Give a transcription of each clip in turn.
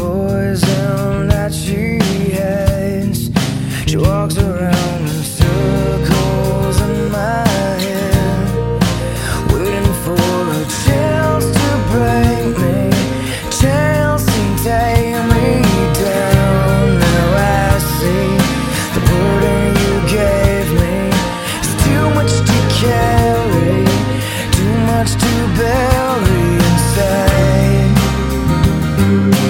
poison that she hates. She walks around in circles in my head, waiting for a chance to break me, chance to take me down. Now I see the burden you gave me is too much to carry, too much to. Thank you.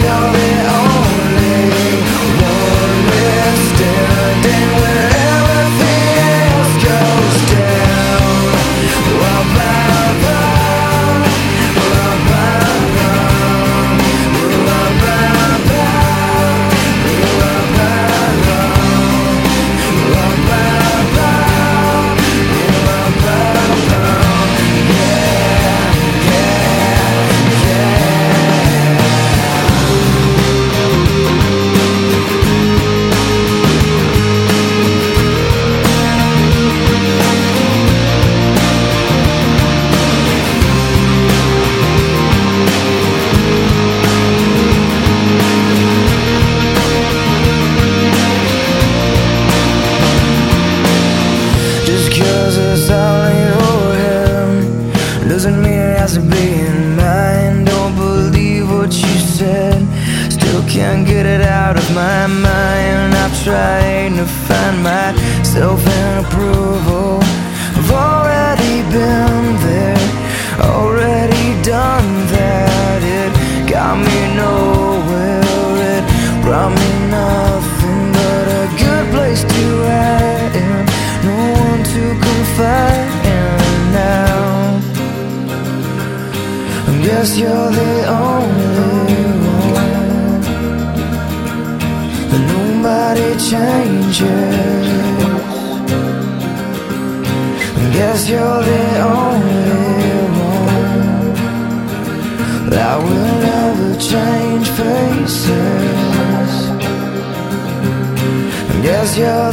you're has to be in mine. Don't believe what you said. Still can't get it out of my mind. I've tried to find myself in approval. I've already been there Already done that. It got me nowhere. It brought me Guess you're the only one. Nobody changes. Guess you're the only one that will never change faces. Guess you're